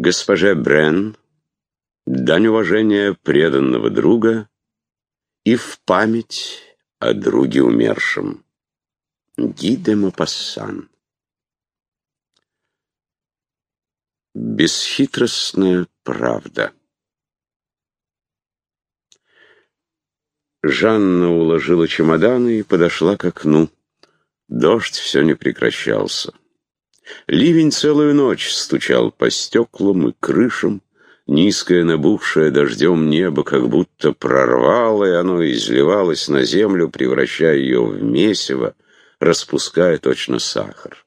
Госпоже Брен, дань уважения преданного друга и в память о друге умершем. Ги де Мопассан. Бесхитростная правда. Жанна уложила чемоданы и подошла к окну. Дождь все не прекращался. Ливень целую ночь стучал по стеклам и крышам. Низкое набухшее дождем небо как будто прорвало, и оно изливалось на землю, превращая ее в месиво, распуская точно сахар.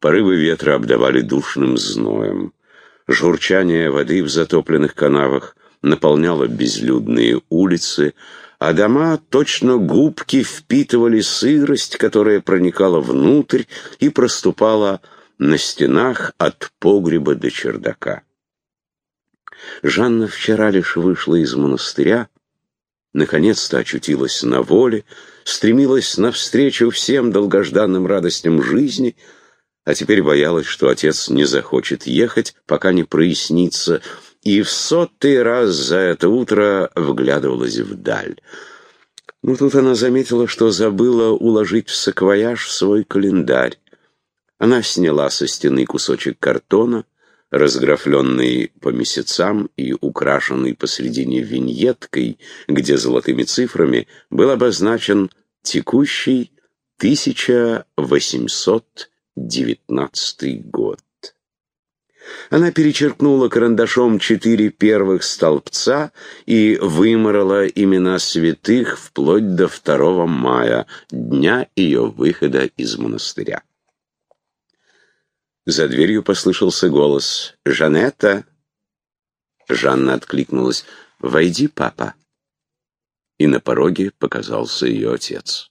Порывы ветра обдавали душным зноем. Журчание воды в затопленных канавах наполняло безлюдные улицы, а дома точно губки впитывали сырость, которая проникала внутрь и проступала на стенах от погреба до чердака. Жанна вчера лишь вышла из монастыря, наконец-то очутилась на воле, стремилась навстречу всем долгожданным радостям жизни, а теперь боялась, что отец не захочет ехать, пока не прояснится, и в сотый раз за это утро вглядывалась вдаль. Но тут она заметила, что забыла уложить в саквояж свой календарь. Она сняла со стены кусочек картона, разграфленный по месяцам и украшенный посредине виньеткой, где золотыми цифрами был обозначен текущий 1819 год. Она перечеркнула карандашом четыре первых столбца и выморала имена святых вплоть до 2 мая, дня ее выхода из монастыря. За дверью послышался голос «Жанетта!» Жанна откликнулась «Войди, папа!» И на пороге показался ее отец.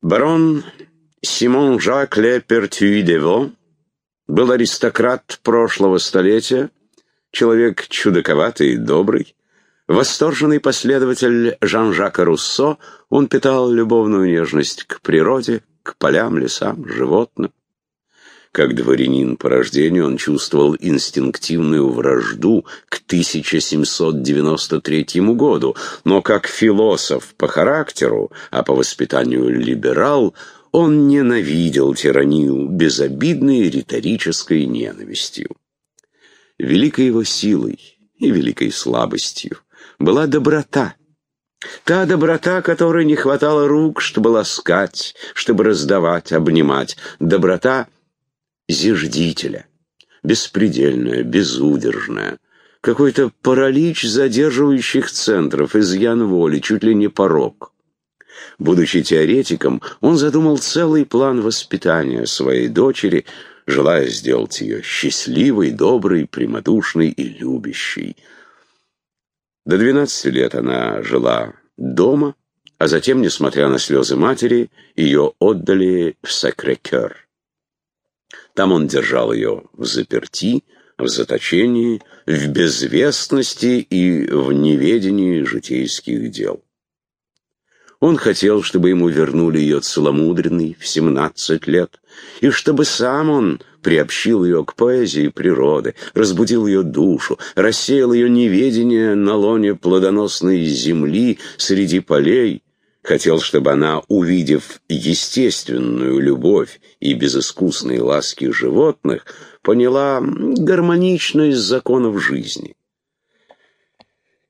Барон Симон Жак Ле Пертюи-Дево был аристократ прошлого столетия, человек чудаковатый и добрый, восторженный последователь Жан-Жака Руссо, он питал любовную нежность к природе, к полям, лесам, животным. Как дворянин по рождению он чувствовал инстинктивную вражду к 1793 году, но как философ по характеру, а по воспитанию либерал, он ненавидел тиранию безобидной риторической ненавистью. Великой его силой и великой слабостью была доброта, Та доброта, которой не хватало рук, чтобы ласкать, чтобы раздавать, обнимать. Доброта зиждителя, беспредельная, безудержная. Какой-то паралич задерживающих центров, изъян воли, чуть ли не порог. Будучи теоретиком, он задумал целый план воспитания своей дочери, желая сделать ее счастливой, доброй, прямодушной и любящей. До 12 лет она жила дома, а затем, несмотря на слезы матери, ее отдали в Сакрекер. Там он держал ее в заперти, в заточении, в безвестности и в неведении житейских дел. Он хотел, чтобы ему вернули ее целомудренный в 17 лет, и чтобы сам он приобщил ее к поэзии природы, разбудил ее душу, рассеял ее неведение на лоне плодоносной земли среди полей, хотел, чтобы она, увидев естественную любовь и безыскусные ласки животных, поняла гармоничность законов жизни.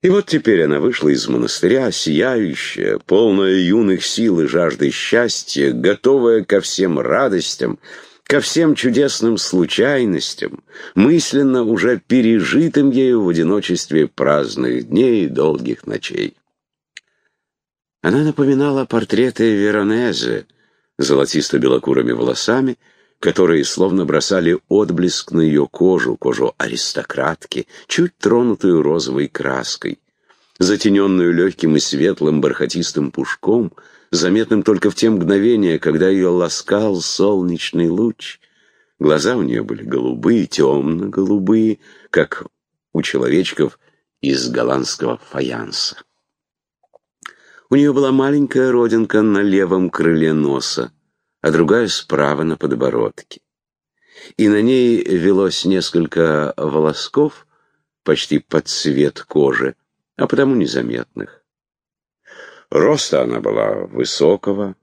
И вот теперь она вышла из монастыря, сияющая, полная юных сил и жажды счастья, готовая ко всем радостям, ко всем чудесным случайностям, мысленно уже пережитым ею в одиночестве праздных дней и долгих ночей. Она напоминала портреты Веронезе, золотисто-белокурыми волосами, которые словно бросали отблеск на ее кожу, кожу аристократки, чуть тронутую розовой краской, затененную легким и светлым бархатистым пушком, заметным только в те мгновения, когда ее ласкал солнечный луч. Глаза у нее были голубые, темно-голубые, как у человечков из голландского фаянса. У нее была маленькая родинка на левом крыле носа, а другая справа на подбородке. и на ней велось несколько волосков, почти под цвет кожи, а потому незаметных. Роста она была высокого,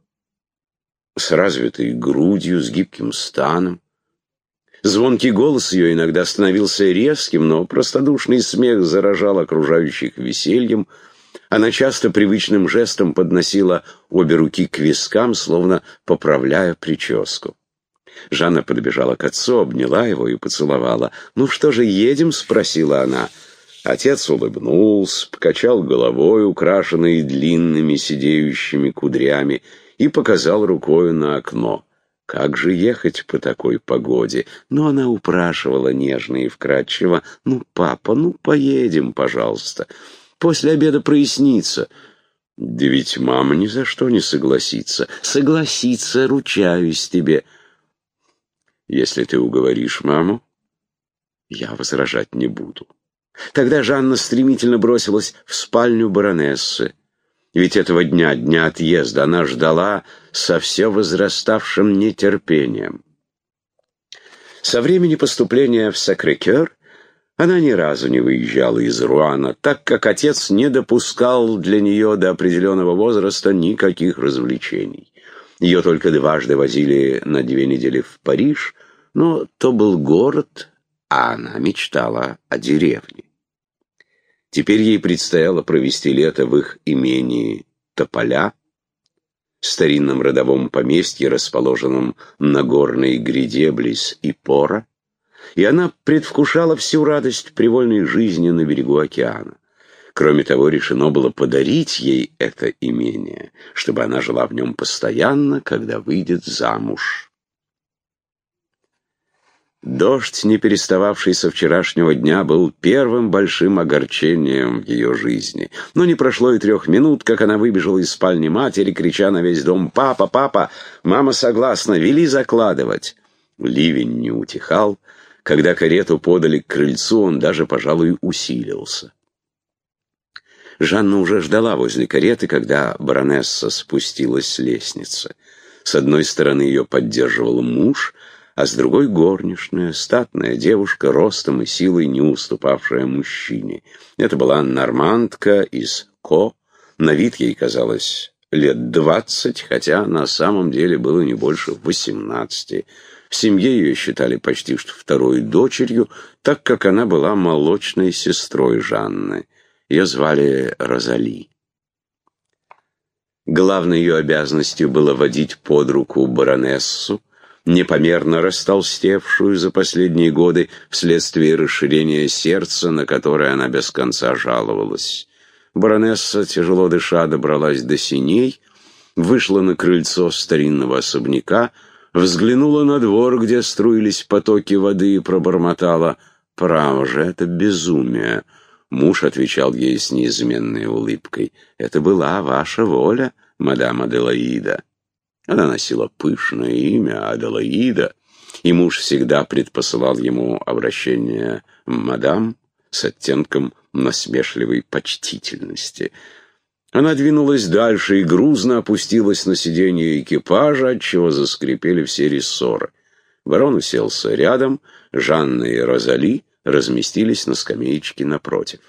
с развитой грудью, с гибким станом. Звонкий голос ее иногда становился резким, но простодушный смех заражал окружающих весельем. Она часто привычным жестом подносила обе руки к вискам, словно поправляя прическу. Жанна подбежала к отцу, обняла его и поцеловала. «Ну что же, едем?» — спросила она. Отец улыбнулся, покачал головой, украшенной длинными сидеющими кудрями, и показал рукою на окно. Как же ехать по такой погоде? Но она упрашивала нежно и вкрадчиво. «Ну, папа, ну, поедем, пожалуйста. После обеда прояснится». «Да ведь мама ни за что не согласится». «Согласится, ручаюсь тебе». «Если ты уговоришь маму, я возражать не буду». Тогда Жанна стремительно бросилась в спальню баронессы. Ведь этого дня, дня отъезда, она ждала со все возраставшим нетерпением. Со времени поступления в Сакрекер она ни разу не выезжала из Руана, так как отец не допускал для нее до определенного возраста никаких развлечений. Ее только дважды возили на две недели в Париж, но то был город, а она мечтала о деревне. Теперь ей предстояло провести лето в их имении Тополя, старинном родовом поместье, расположенном на горной гряде близ Ипора, и она предвкушала всю радость привольной жизни на берегу океана. Кроме того, решено было подарить ей это имение, чтобы она жила в нем постоянно, когда выйдет замуж. Дождь, не перестававший со вчерашнего дня, был первым большим огорчением в ее жизни. Но не прошло и трех минут, как она выбежала из спальни матери, крича на весь дом «Папа, папа! Мама согласна! Вели закладывать!» Ливень не утихал. Когда карету подали к крыльцу, он даже, пожалуй, усилился. Жанна уже ждала возле кареты, когда баронесса спустилась с лестницы. С одной стороны ее поддерживал муж — а с другой горничная, статная девушка, ростом и силой не уступавшая мужчине. Это была нормандка из Ко, на вид ей казалось лет двадцать, хотя на самом деле было не больше восемнадцати. В семье ее считали почти что второй дочерью, так как она была молочной сестрой Жанны. Ее звали Розали. Главной ее обязанностью было водить под руку баронессу, непомерно растолстевшую за последние годы вследствие расширения сердца, на которое она без конца жаловалась. Баронесса, тяжело дыша, добралась до синей, вышла на крыльцо старинного особняка, взглянула на двор, где струились потоки воды, и пробормотала «Право же, это безумие!» Муж отвечал ей с неизменной улыбкой «Это была ваша воля, мадам Аделаида». Она носила пышное имя Аделаида, и муж всегда предпосылал ему обращение «мадам» с оттенком насмешливой почтительности. Она двинулась дальше и грузно опустилась на сиденье экипажа, отчего заскрипели все рессоры. Барон уселся рядом, Жанна и Розали разместились на скамеечке напротив.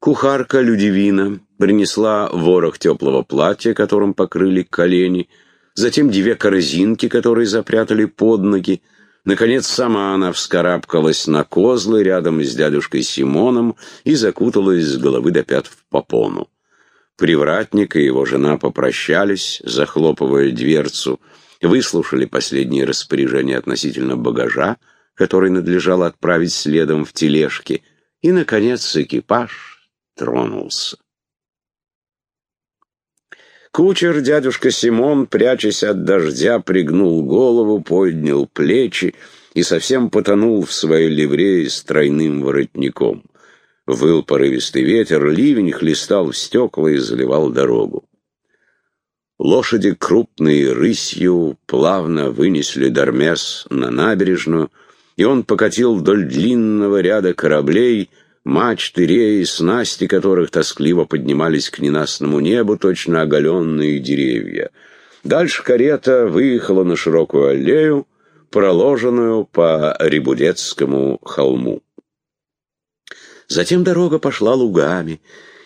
Кухарка Людивина принесла ворох теплого платья, которым покрыли колени, затем две корзинки, которые запрятали под ноги. Наконец, сама она вскарабкалась на козлы рядом с дядюшкой Симоном и закуталась с головы до пят в попону. Привратник и его жена попрощались, захлопывая дверцу, выслушали последние распоряжения относительно багажа, который надлежало отправить следом в тележке, и, наконец, экипаж тронулся. Кучер, дядюшка Симон, прячась от дождя, пригнул голову, поднял плечи и совсем потонул в своей ливрее с тройным воротником. Выл порывистый ветер, ливень хлестал в стекла и заливал дорогу. Лошади крупные рысью плавно вынесли Дармес на набережную, и он покатил вдоль длинного ряда кораблей, мачты, реи, снасти которых тоскливо поднимались к ненастному небу, точно оголенные деревья. Дальше карета выехала на широкую аллею, проложенную по Рибудецкому холму. Затем дорога пошла лугами,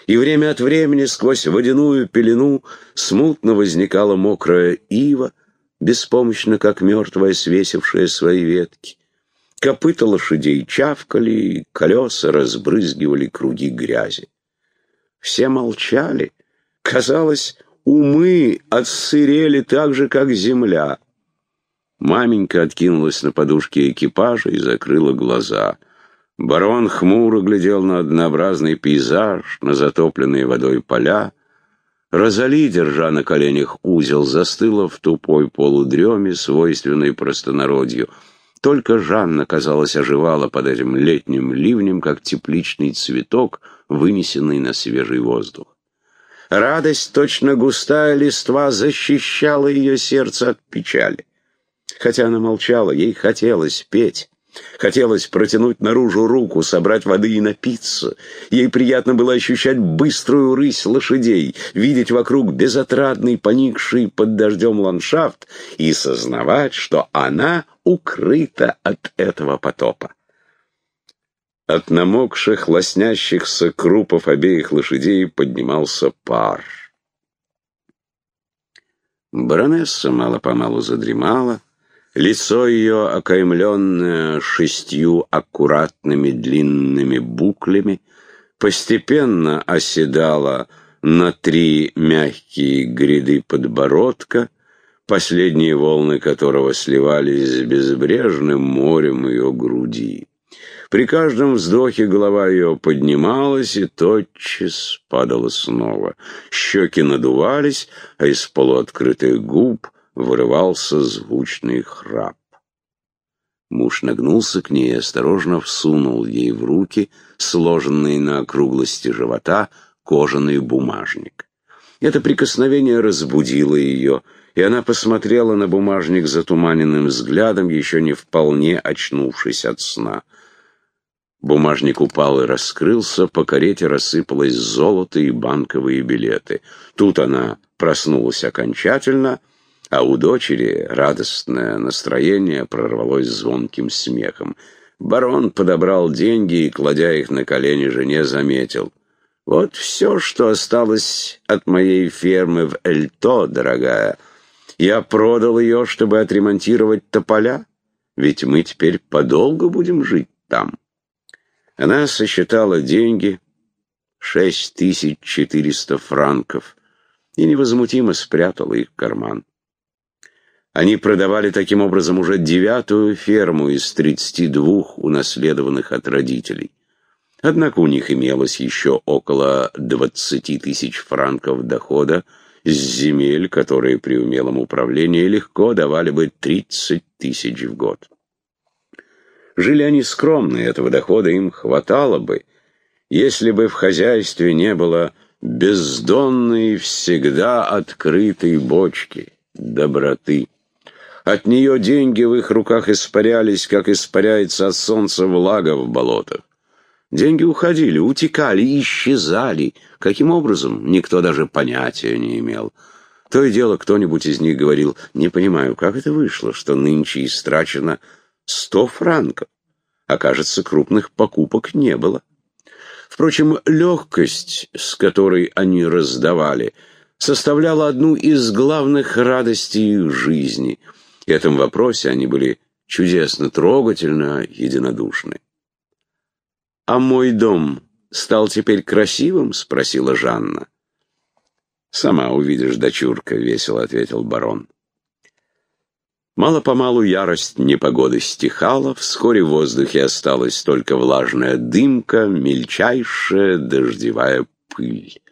и время от времени сквозь водяную пелену смутно возникала мокрая ива, беспомощно, как мертвая, свесившая свои ветки. Копыта лошадей чавкали, колеса разбрызгивали круги грязи. Все молчали. Казалось, умы отсырели так же, как земля. Маменька откинулась на подушке экипажа и закрыла глаза. Барон хмуро глядел на однообразный пейзаж, на затопленные водой поля. Розали, держа на коленях узел, застыла в тупой полудреме, свойственной простонародью. Только Жанна, казалось, оживала под этим летним ливнем, как тепличный цветок, вынесенный на свежий воздух. Радость, точно густая листва, защищала ее сердце от печали. Хотя она молчала, ей хотелось петь. Хотелось протянуть наружу руку, собрать воды и напиться. Ей приятно было ощущать быструю рысь лошадей, видеть вокруг безотрадный, поникший под дождем ландшафт и сознавать, что она укрыта от этого потопа. От намокших, лоснящихся крупов обеих лошадей поднимался пар. Баронесса мало-помалу задремала, лицо ее, окаймленное шестью аккуратными длинными буклями, постепенно оседало на три мягкие гряды подбородка, последние волны которого сливались с безбрежным морем ее груди. При каждом вздохе голова ее поднималась и тотчас падала снова. Щеки надувались, а из полуоткрытых губ вырывался звучный храп. Муж нагнулся к ней и осторожно всунул ей в руки сложенный на округлости живота кожаный бумажник. Это прикосновение разбудило ее, и она посмотрела на бумажник затуманенным взглядом, еще не вполне очнувшись от сна. Бумажник упал и раскрылся, по карете рассыпалось золото и банковые билеты. Тут она проснулась окончательно, а у дочери радостное настроение прорвалось звонким смехом. Барон подобрал деньги и, кладя их на колени жене, заметил. «Вот все, что осталось от моей фермы в Эльто, дорогая. Я продал ее, чтобы отремонтировать тополя, ведь мы теперь подолгу будем жить там». Она сосчитала деньги, шесть тысяч четыреста франков, и невозмутимо спрятала их в карман. Они продавали таким образом уже девятую ферму из тридцати двух, унаследованных от родителей. Однако у них имелось еще около двадцати тысяч франков дохода с земель, которые при умелом управлении легко давали бы тридцать тысяч в год. Жили они скромно, и этого дохода им хватало бы, если бы в хозяйстве не было бездонной, всегда открытой бочки доброты. От нее деньги в их руках испарялись, как испаряется от солнца влага в болотах. Деньги уходили, утекали, исчезали. Каким образом, никто даже понятия не имел. То и дело кто-нибудь из них говорил, не понимаю, как это вышло, что нынче истрачено Сто франков. А кажется, крупных покупок не было. Впрочем, легкость, с которой они раздавали, составляла одну из главных радостей их жизни. В этом вопросе они были чудесно трогательно единодушны. «А мой дом стал теперь красивым?» — спросила Жанна. «Сама увидишь, дочурка», — весело ответил барон. Мало-помалу ярость непогоды стихала, вскоре в воздухе осталась только влажная дымка, мельчайшая дождевая пыль.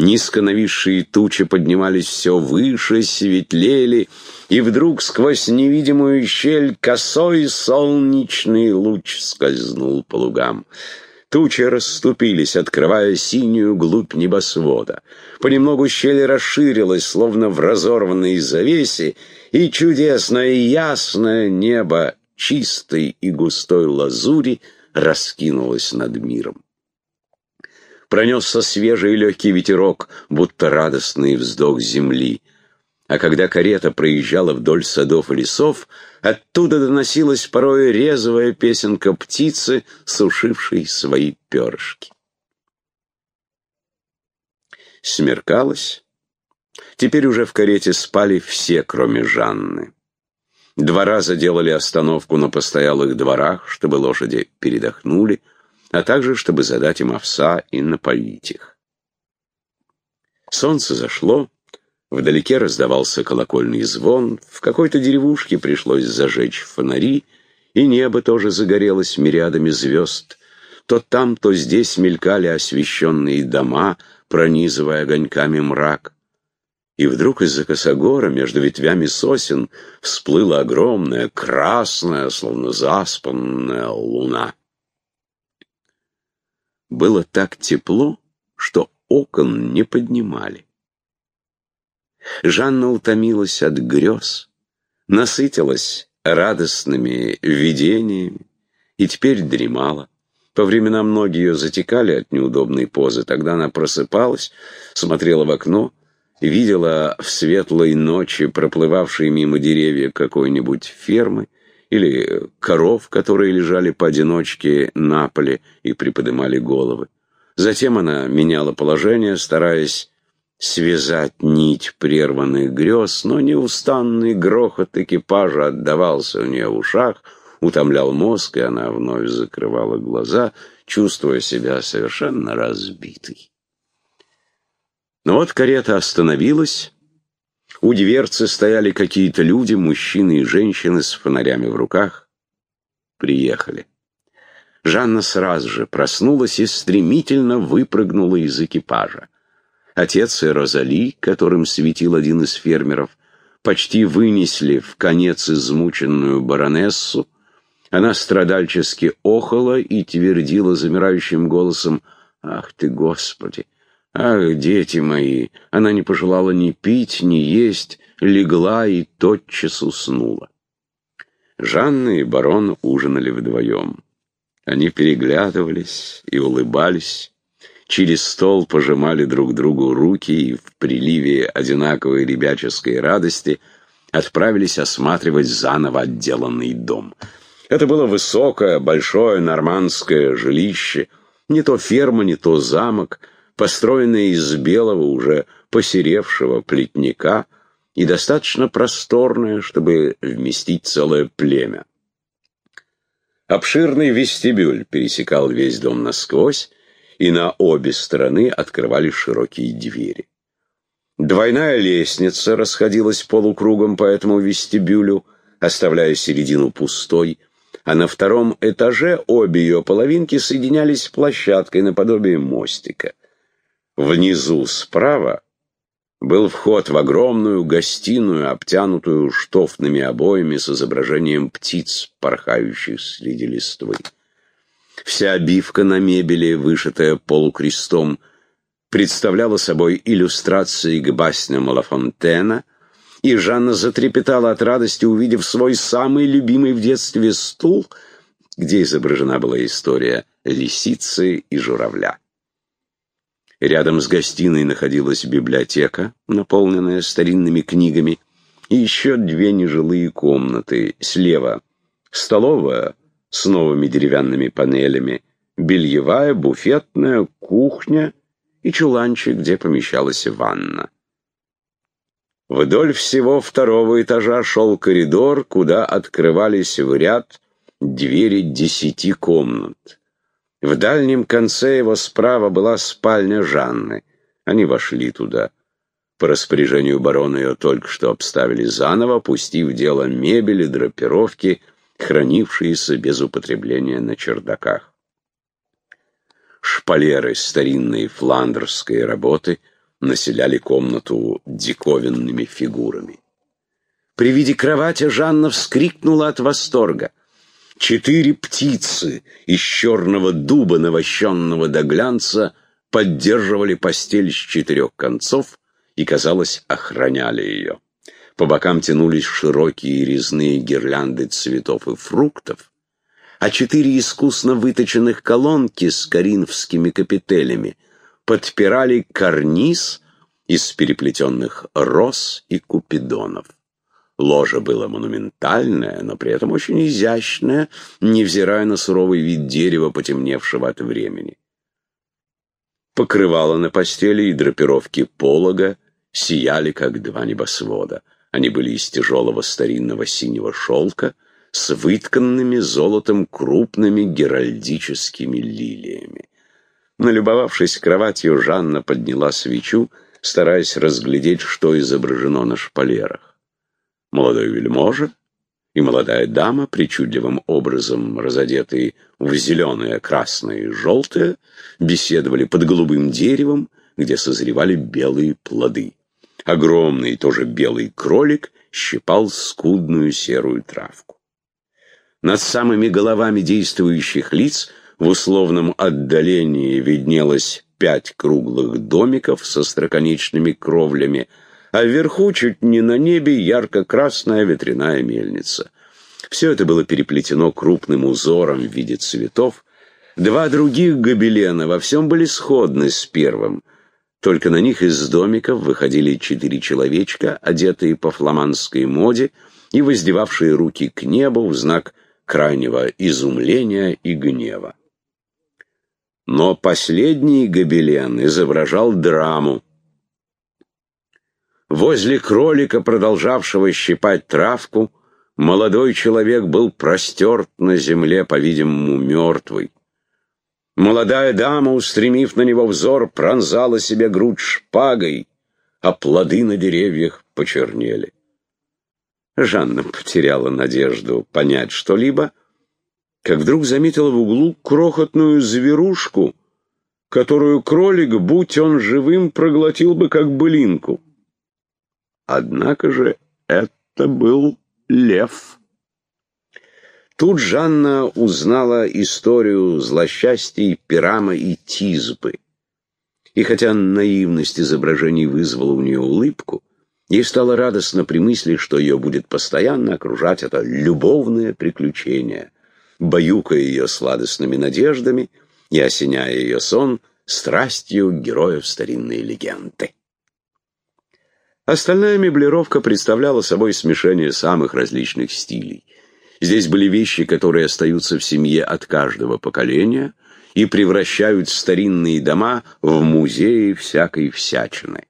Низко нависшие тучи поднимались все выше, светлели, и вдруг сквозь невидимую щель косой солнечный луч скользнул по лугам. Тучи расступились, открывая синюю глубь небосвода. Понемногу щель расширилась, словно в разорванной завесе, и чудесное ясное небо чистой и густой лазури раскинулось над миром. Пронесся свежий и легкий ветерок, будто радостный вздох земли. А когда карета проезжала вдоль садов и лесов, оттуда доносилась порой резвая песенка птицы, сушившей свои перышки. Смеркалось. Теперь уже в карете спали все, кроме Жанны. Два раза делали остановку на постоялых дворах, чтобы лошади передохнули, а также чтобы задать им овса и напоить их. Солнце зашло, вдалеке раздавался колокольный звон, в какой-то деревушке пришлось зажечь фонари, и небо тоже загорелось мириадами звезд. То там, то здесь мелькали освещенные дома, пронизывая огоньками мрак. И вдруг из-за косогора, между ветвями сосен, всплыла огромная, красная, словно заспанная луна. Было так тепло, что окон не поднимали. Жанна утомилась от грез, насытилась радостными видениями и теперь дремала. По временам ноги ее затекали от неудобной позы. Тогда она просыпалась, смотрела в окно, видела в светлой ночи проплывавшие мимо деревья какой-нибудь фермы или коров, которые лежали поодиночке на поле и приподнимали головы. Затем она меняла положение, стараясь связать нить прерванных грез, но неустанный грохот экипажа отдавался у нее в ушах, утомлял мозг, и она вновь закрывала глаза, чувствуя себя совершенно разбитой. Но вот карета остановилась, у дверцы стояли какие-то люди, мужчины и женщины с фонарями в руках. Приехали. Жанна сразу же проснулась и стремительно выпрыгнула из экипажа. Отец и Розали, которым светил один из фермеров, почти вынесли в конец измученную баронессу. Она страдальчески охала и твердила замирающим голосом «Ах ты, Господи! Ах, дети мои!» Она не пожелала ни пить, ни есть, легла и тотчас уснула. Жанна и барон ужинали вдвоем. Они переглядывались и улыбались, через стол пожимали друг другу руки и в приливе одинаковой ребяческой радости отправились осматривать заново отделанный дом. Это было высокое, большое нормандское жилище, не то ферма, не то замок, построенное из белого, уже посеревшего плетника и достаточно просторное, чтобы вместить целое племя. Обширный вестибюль пересекал весь дом насквозь, и на обе стороны открывались широкие двери. Двойная лестница расходилась полукругом по этому вестибюлю, оставляя середину пустой, а на втором этаже обе ее половинки соединялись площадкой наподобие мостика. Внизу справа был вход в огромную гостиную, обтянутую штофными обоями с изображением птиц, порхающих среди листвы. Вся обивка на мебели, вышитая полукрестом, представляла собой иллюстрации к басням Лафонтена, и Жанна затрепетала от радости, увидев свой самый любимый в детстве стул, где изображена была история лисицы и журавля. Рядом с гостиной находилась библиотека, наполненная старинными книгами, и еще две нежилые комнаты. Слева — столовая с новыми деревянными панелями, бельевая, буфетная, кухня и чуланчик, где помещалась ванна. Вдоль всего второго этажа шел коридор, куда открывались в ряд двери десяти комнат. В дальнем конце его справа была спальня Жанны. Они вошли туда. По распоряжению барона ее только что обставили заново, пустив дело мебели, драпировки, хранившиеся без употребления на чердаках. Шпалеры старинной фландерской работы населяли комнату диковинными фигурами. При виде кровати Жанна вскрикнула от восторга. Четыре птицы из черного дуба, навощенного до глянца, поддерживали постель с четырех концов и, казалось, охраняли ее. По бокам тянулись широкие резные гирлянды цветов и фруктов, а четыре искусно выточенных колонки с коринфскими капителями подпирали карниз, из переплетенных роз и купидонов. Ложа было монументальное, но при этом очень изящное, невзирая на суровый вид дерева, потемневшего от времени. Покрывало на постели и драпировки полога сияли, как два небосвода. Они были из тяжелого старинного синего шелка с вытканными золотом крупными геральдическими лилиями. Налюбовавшись кроватью, Жанна подняла свечу, стараясь разглядеть, что изображено на шпалерах. Молодой вельможа и молодая дама, причудливым образом разодетые в зеленое, красное и желтое, беседовали под голубым деревом, где созревали белые плоды. Огромный, тоже белый кролик щипал скудную серую травку. Над самыми головами действующих лиц в условном отдалении виднелось пять круглых домиков со строконечными кровлями, а вверху, чуть не на небе, ярко-красная ветряная мельница. Все это было переплетено крупным узором в виде цветов. Два других гобелена во всем были сходны с первым, только на них из домиков выходили четыре человечка, одетые по фламандской моде и воздевавшие руки к небу в знак крайнего изумления и гнева. Но последний гобелен изображал драму. Возле кролика, продолжавшего щипать травку, молодой человек был простерт на земле, по-видимому, мертвый. Молодая дама, устремив на него взор, пронзала себе грудь шпагой, а плоды на деревьях почернели. Жанна потеряла надежду понять что-либо, как вдруг заметила в углу крохотную зверушку, которую кролик, будь он живым, проглотил бы как былинку. Однако же это был лев. Тут Жанна узнала историю злосчастий Пирама и Тизбы. И хотя наивность изображений вызвала у нее улыбку, ей стало радостно при мысли, что ее будет постоянно окружать это любовное приключение — баюкая ее сладостными надеждами и осеняя ее сон страстью героев старинной легенды. Остальная меблировка представляла собой смешение самых различных стилей. Здесь были вещи, которые остаются в семье от каждого поколения и превращают старинные дома в музеи всякой всячины.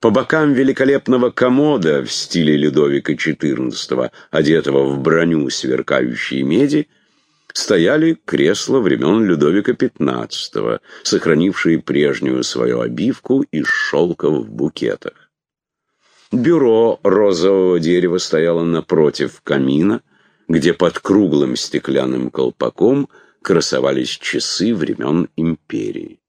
По бокам великолепного комода в стиле Людовика XIV, одетого в броню сверкающей меди, стояли кресла времен Людовика XV, сохранившие прежнюю свою обивку из шелка в букетах. Бюро розового дерева стояло напротив камина, где под круглым стеклянным колпаком красовались часы времен империи.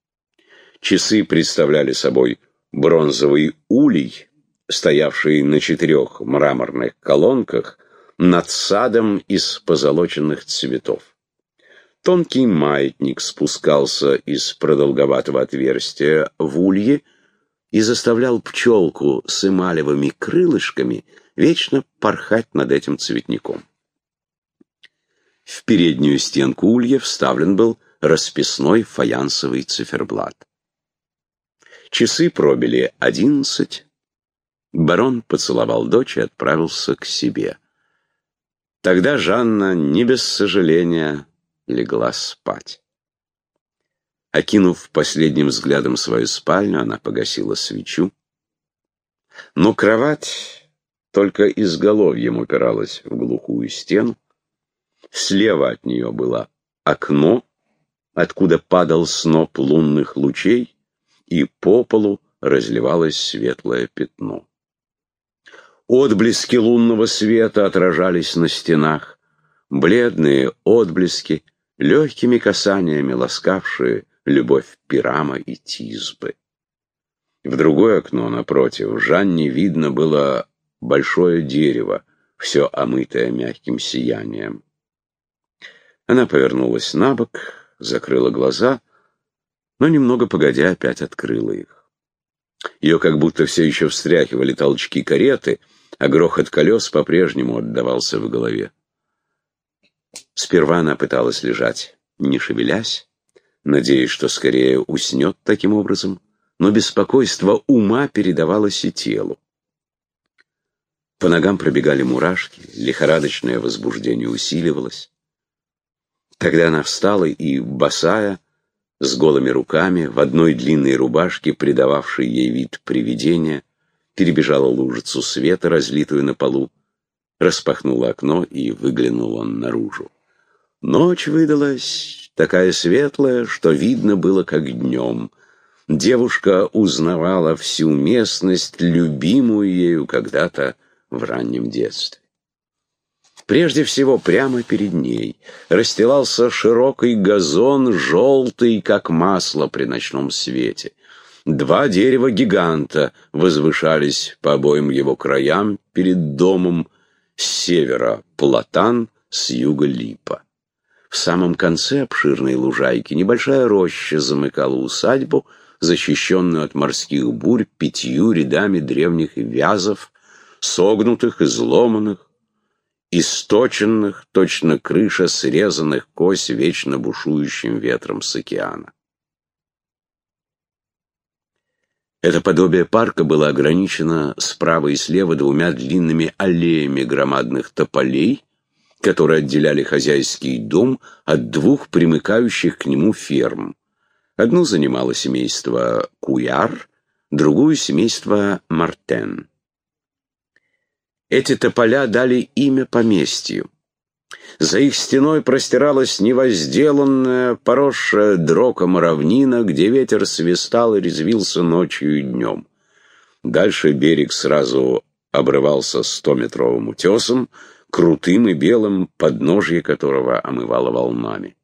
Часы представляли собой бронзовый улей, стоявший на четырех мраморных колонках над садом из позолоченных цветов. Тонкий маятник спускался из продолговатого отверстия в улье и заставлял пчелку с эмалевыми крылышками вечно порхать над этим цветником. В переднюю стенку улья вставлен был расписной фаянсовый циферблат. Часы пробили одиннадцать. Барон поцеловал дочь и отправился к себе. Тогда Жанна, не без сожаления, легла спать. Окинув последним взглядом свою спальню, она погасила свечу. Но кровать только изголовьем упиралась в глухую стену. Слева от нее было окно, откуда падал сноп лунных лучей, и по полу разливалось светлое пятно. Отблески лунного света отражались на стенах, бледные отблески легкими касаниями ласкавшие любовь Пирама и Тизбы. В другое окно, напротив, Жанне видно было большое дерево, все омытое мягким сиянием. Она повернулась на бок, закрыла глаза, но немного погодя опять открыла их. Ее как будто все еще встряхивали толчки кареты, а грохот колес по-прежнему отдавался в голове. Сперва она пыталась лежать, не шевелясь, надеясь, что скорее уснет таким образом, но беспокойство ума передавалось и телу. По ногам пробегали мурашки, лихорадочное возбуждение усиливалось. Тогда она встала и, босая, с голыми руками, в одной длинной рубашке, придававшей ей вид привидения, перебежала лужицу света, разлитую на полу, распахнула окно и выглянула наружу. Ночь выдалась такая светлая, что видно было как днем. Девушка узнавала всю местность, любимую ею когда-то в раннем детстве. Прежде всего, прямо перед ней расстилался широкий газон, желтый, как масло при ночном свете. Два дерева-гиганта возвышались по обоим его краям перед домом, с севера — платан, с юга — липа. В самом конце обширной лужайки небольшая роща замыкала усадьбу, защищенную от морских бурь пятью рядами древних вязов, согнутых, изломанных, источенных, точно крыша срезанных кось вечно бушующим ветром с океана. Это подобие парка было ограничено справа и слева двумя длинными аллеями громадных тополей, которые отделяли хозяйский дом от двух примыкающих к нему ферм. Одну занимало семейство Куяр, другую — семейство Мартен. Эти тополя дали имя поместью. За их стеной простиралась невозделанная, поросшая дроком равнина, где ветер свистал и резвился ночью и днем. Дальше берег сразу обрывался стометровым утесом, крутым и белым, подножье которого омывало волнами.